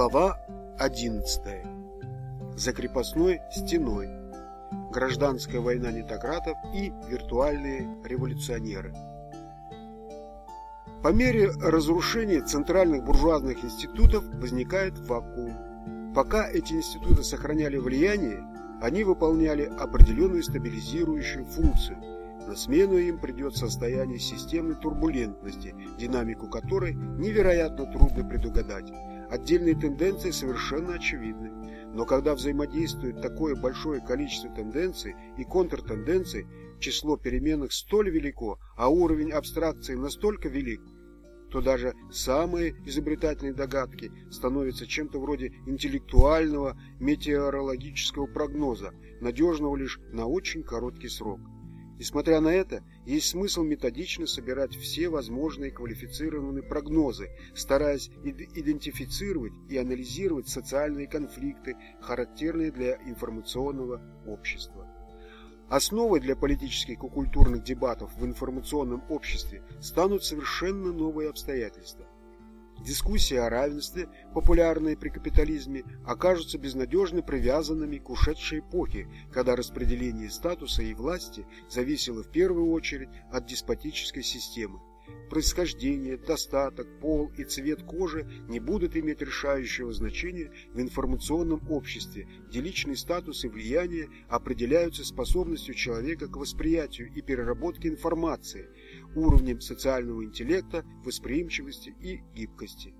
Глава 11. За крепостной стеной. Гражданская война нетократов и виртуальные революционеры. По мере разрушения центральных буржуазных институтов возникает вакуум. Пока эти институты сохраняли влияние, они выполняли определенную стабилизирующую функцию – на смену им придет состояние системной турбулентности, динамику которой невероятно трудно предугадать. Отдельные тенденции совершенно очевидны. Но когда взаимодействует такое большое количество тенденций и контртенденций, число переменных столь велико, а уровень абстракции настолько велик, то даже самые изобретательные догадки становятся чем-то вроде интеллектуального метеорологического прогноза, надежного лишь на очень короткий срок. Несмотря на это, есть смысл методично собирать все возможные квалифицированные прогнозы, стараясь идентифицировать и анализировать социальные конфликты, характерные для информационного общества. Основой для политических и культурных дебатов в информационном обществе станут совершенно новые обстоятельства – Дискуссии о равенстве, популярные при капитализме, окажутся безнадежно привязанными к ушедшей эпохе, когда распределение статуса и власти зависело в первую очередь от деспотической системы. Происхождение, достаток, пол и цвет кожи не будут иметь решающего значения в информационном обществе, где личный статус и влияние определяются способностью человека к восприятию и переработке информации – уровнем социального интеллекта, восприимчивости и гибкости.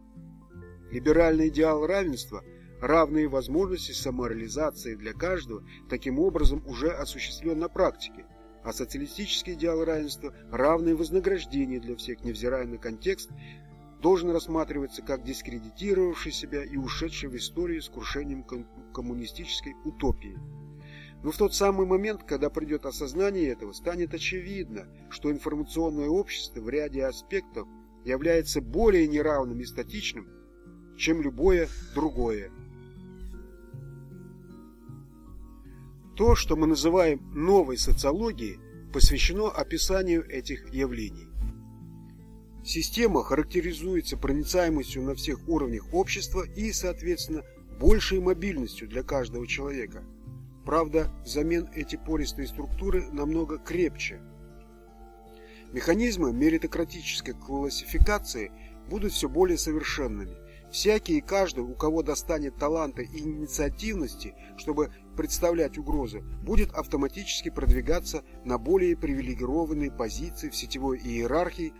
Либеральный идеал равенства – равные возможности самореализации для каждого, таким образом уже осуществлен на практике, а социалистический идеал равенства – равное вознаграждение для всех, невзирая на контекст, должен рассматриваться как дискредитировавший себя и ушедший в историю с крушением коммунистической утопии. Но в тот самый момент, когда придет осознание этого, станет очевидно, что информационное общество в ряде аспектов является более неравным и статичным, чем любое другое. То, что мы называем новой социологией, посвящено описанию этих явлений. Система характеризуется проницаемостью на всех уровнях общества и, соответственно, большей мобильностью для каждого человека – Правда, взамен эти пористые структуры намного крепче. Механизмы меритократической классификации будут все более совершенными. Всякий и каждый, у кого достанет таланта и инициативности, чтобы представлять угрозы, будет автоматически продвигаться на более привилегированные позиции в сетевой иерархии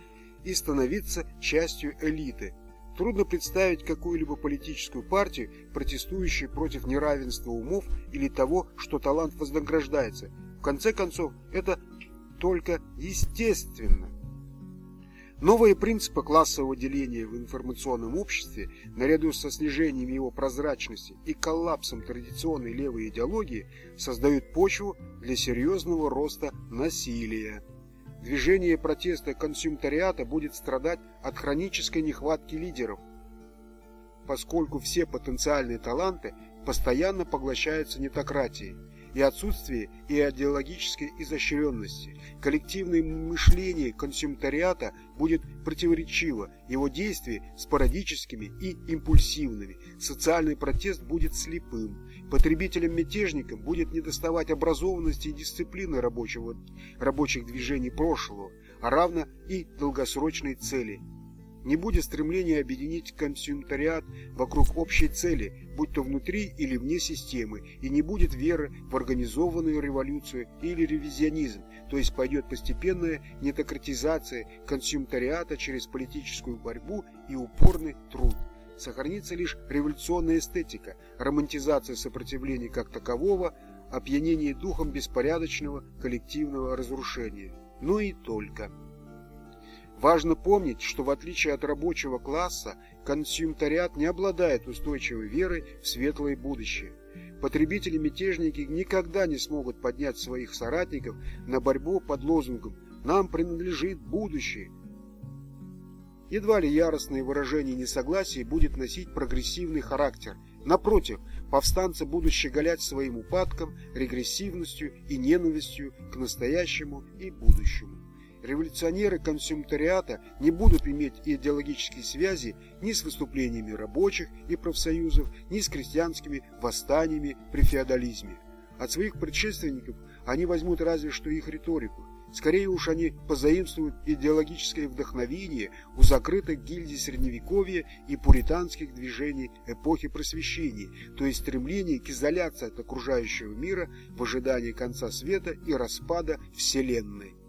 и становиться частью элиты, Трудно представить какую-либо политическую партию, протестующую против неравенства умов или того, что талант вознаграждается. В конце концов, это только естественно. Новые принципы классового деления в информационном обществе, наряду со снижением его прозрачности и коллапсом традиционной левой идеологии, создают почву для серьезного роста насилия. Движение протеста консюмтариата будет страдать от хронической нехватки лидеров, поскольку все потенциальные таланты постоянно поглощаются нетократией и отсутствие идеологической изощренности. Коллективное мышление консюмтариата будет противоречиво, его действия спорадическими и импульсивными. Социальный протест будет слепым. Потребителям-мятежникам будет недоставать образованности и дисциплины рабочего, рабочих движений прошлого, а равно и долгосрочной цели – не будет стремления объединить консюмтариат вокруг общей цели, будь то внутри или вне системы, и не будет веры в организованную революцию или ревизионизм, то есть пойдет постепенная нетократизация консюмтариата через политическую борьбу и упорный труд. Сохранится лишь революционная эстетика, романтизация сопротивления как такового, опьянение духом беспорядочного коллективного разрушения. Но и только. Важно помнить, что в отличие от рабочего класса, консюмтариат не обладает устойчивой верой в светлое будущее. Потребители-мятежники никогда не смогут поднять своих соратников на борьбу под лозунгом «Нам принадлежит будущее». Едва ли яростное выражение несогласия будет носить прогрессивный характер. Напротив, повстанцы будут щеголять своим упадком, регрессивностью и ненавистью к настоящему и будущему. Революционеры консумтариата не будут иметь идеологические связи ни с выступлениями рабочих и профсоюзов, ни с крестьянскими восстаниями при феодализме. От своих предшественников они возьмут разве что их риторику. Скорее уж они позаимствуют идеологическое вдохновение у закрытых гильдий Средневековья и пуританских движений эпохи Просвещения, то есть стремление к изоляции от окружающего мира в ожидании конца света и распада Вселенной.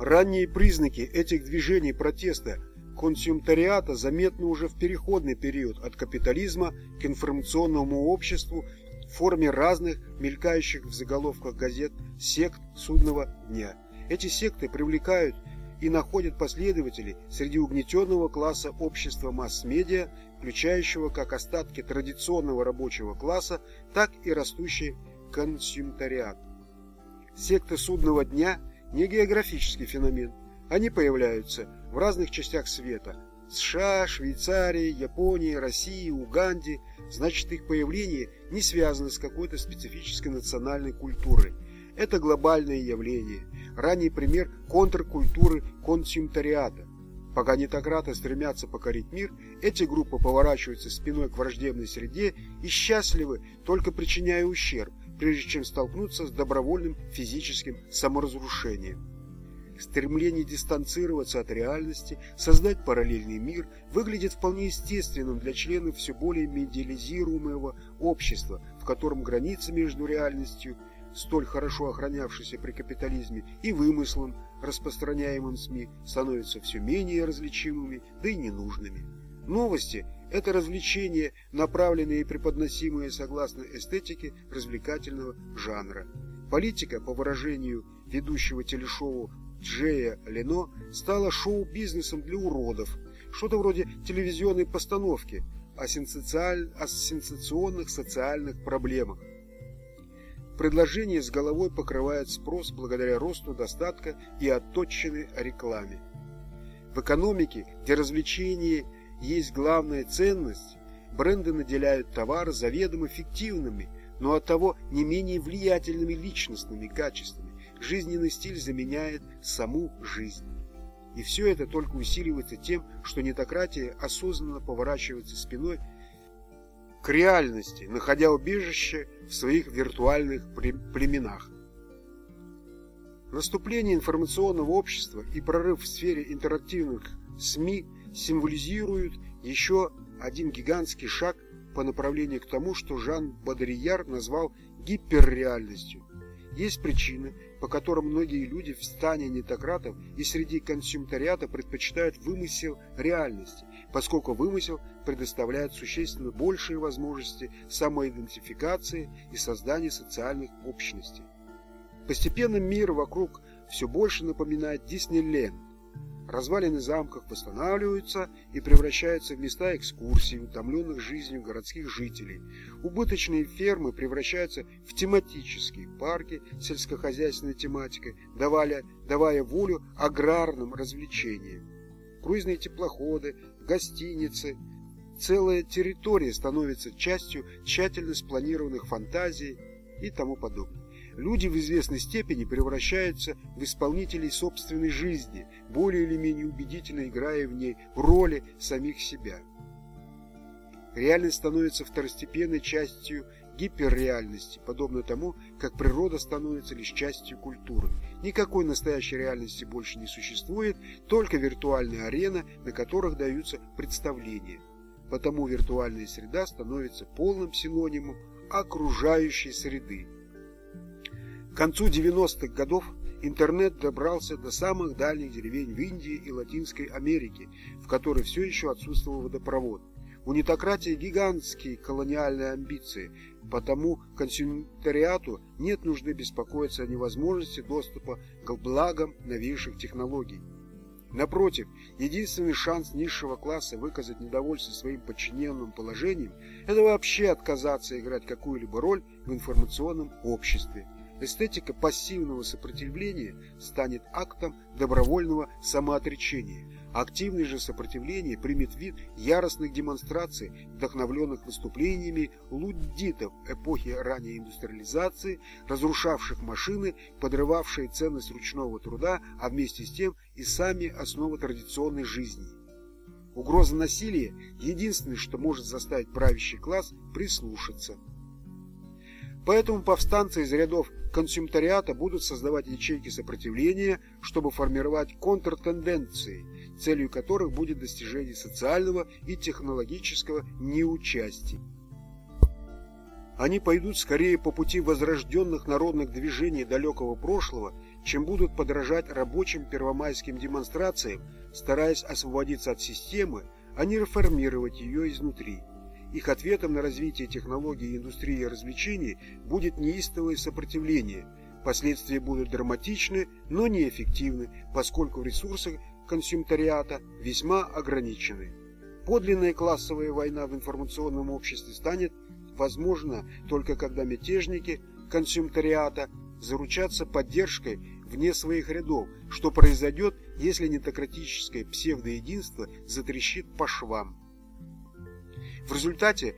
Ранние признаки этих движений протеста консюмтариата заметны уже в переходный период от капитализма к информационному обществу в форме разных, мелькающих в заголовках газет, сект судного дня. Эти секты привлекают и находят последователей среди угнетенного класса общества масс-медиа, включающего как остатки традиционного рабочего класса, так и растущий консюмтариат. Секты судного дня – не географический феномен. Они появляются в разных частях света – США, Швейцарии, Японии, России, Уганде – значит их появление не связано с какой-то специфической национальной культурой. Это глобальное явление, ранний пример контркультуры консюмтариата. Пока нетократы стремятся покорить мир, эти группы поворачиваются спиной к враждебной среде и счастливы, только причиняя ущерб, прежде чем столкнуться с добровольным физическим саморазрушением. Стремление дистанцироваться от реальности, создать параллельный мир выглядит вполне естественным для членов все более медиализируемого общества, в котором границы между реальностью, столь хорошо охранявшейся при капитализме, и вымыслом, распространяемым СМИ, становятся все менее различимыми, да и ненужными. Новости – это развлечения, направленные и преподносимые согласно эстетике развлекательного жанра. Политика, по выражению ведущего телешоу Джея Лено стало шоу-бизнесом для уродов, что-то вроде телевизионной постановки о, сенсациаль... о сенсационных социальных проблемах. Предложение с головой покрывает спрос благодаря росту достатка и отточенной рекламе. В экономике, где развлечение есть главная ценность, бренды наделяют товары заведомо фиктивными, но оттого не менее влиятельными личностными качествами жизненный стиль заменяет саму жизнь. И все это только усиливается тем, что нетократия осознанно поворачивается спиной к реальности, находя убежище в своих виртуальных племенах. Наступление информационного общества и прорыв в сфере интерактивных СМИ символизируют еще один гигантский шаг по направлению к тому, что Жан Бодрияр назвал гиперреальностью. Есть причины, по которым многие люди в стане нетократов и среди консюмтариата предпочитают вымысел реальности, поскольку вымысел предоставляет существенно большие возможности самоидентификации и создания социальных общностей. Постепенно мир вокруг все больше напоминает Диснейленд, Развалины замков восстанавливаются и превращаются в места экскурсий, утомленных жизнью городских жителей. Убыточные фермы превращаются в тематические парки с сельскохозяйственной тематикой, давая, давая волю аграрным развлечениям. Круизные теплоходы, гостиницы, целая территория становится частью тщательно спланированных фантазий и тому подобное люди в известной степени превращаются в исполнителей собственной жизни, более или менее убедительно играя в ней роли самих себя. Реальность становится второстепенной частью гиперреальности, подобно тому, как природа становится лишь частью культуры. Никакой настоящей реальности больше не существует, только виртуальная арена, на которых даются представления. Потому виртуальная среда становится полным синонимом окружающей среды. К концу 90-х годов интернет добрался до самых дальних деревень в Индии и Латинской Америке, в которой все еще отсутствовал водопровод. У нетократии гигантские колониальные амбиции, потому консюмтариату нет нужды беспокоиться о невозможности доступа к благам новейших технологий. Напротив, единственный шанс низшего класса выказать недовольство своим подчиненным положением – это вообще отказаться играть какую-либо роль в информационном обществе – Эстетика пассивного сопротивления станет актом добровольного самоотречения. Активное же сопротивление примет вид яростных демонстраций, вдохновленных выступлениями луддитов эпохи ранней индустриализации, разрушавших машины, подрывавшие ценность ручного труда, а вместе с тем и сами основы традиционной жизни. Угроза насилия – единственное, что может заставить правящий класс прислушаться. Поэтому повстанцы из рядов консюмтариата будут создавать ячейки сопротивления, чтобы формировать контртенденции, целью которых будет достижение социального и технологического неучастия. Они пойдут скорее по пути возрожденных народных движений далекого прошлого, чем будут подражать рабочим первомайским демонстрациям, стараясь освободиться от системы, а не реформировать ее изнутри. Их ответом на развитие технологий и индустрии развлечений будет неистовое сопротивление. Последствия будут драматичны, но неэффективны, поскольку ресурсы консюмтариата весьма ограничены. Подлинная классовая война в информационном обществе станет возможна только когда мятежники консюмтариата заручатся поддержкой вне своих рядов, что произойдет, если нетократическое псевдоединство затрещит по швам. В результате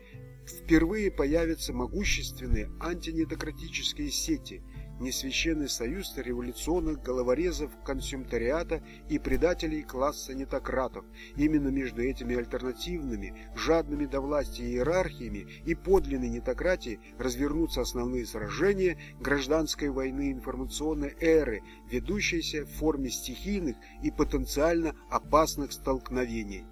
впервые появятся могущественные антинетократические сети, несвященный союз революционных головорезов консюмтариата и предателей класса нетократов. Именно между этими альтернативными, жадными до власти иерархиями и подлинной нетократией развернутся основные сражения гражданской войны информационной эры, ведущиеся в форме стихийных и потенциально опасных столкновений.